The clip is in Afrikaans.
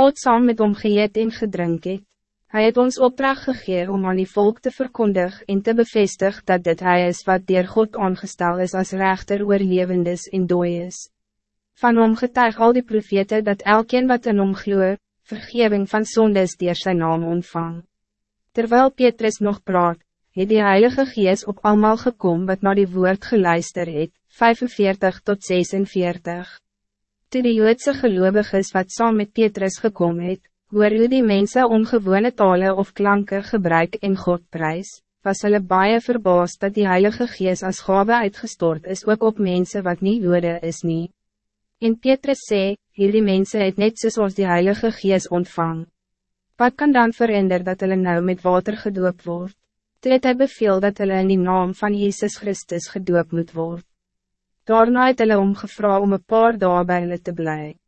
oud saam met hom geëet en gedrink het. Hy het ons opdracht gegee om aan die volk te verkondig en te bevestig dat dit hij is wat dier God aangestel is als rechter oor levendes en dooies. Van hom getuig al die profete dat elkeen wat in hom gloe, vergeving van zondes dier zijn naam ontvang. Terwijl Petrus nog praat, het die Heilige Gees op allemaal gekom wat naar die woord geluister het, 45 tot 46. Toe die Joodse geloviges wat saam met Petrus gekom het, hoor hoe die mensen ongewone talen of klanken gebruik in God prijs, was hulle baie verbaasd dat die Heilige Gees als gave uitgestort is ook op mensen wat niet Jode is nie. En Petrus sê, hierdie mense het net soos ons die Heilige Gees ontvang. Wat kan dan verhinder dat hulle nou met water gedoop word? Toe het hy beveel dat hulle in die naam van Jezus Christus gedoop moet worden. Daarna het hulle omgevra om een paar dagen bij hulle te blijven.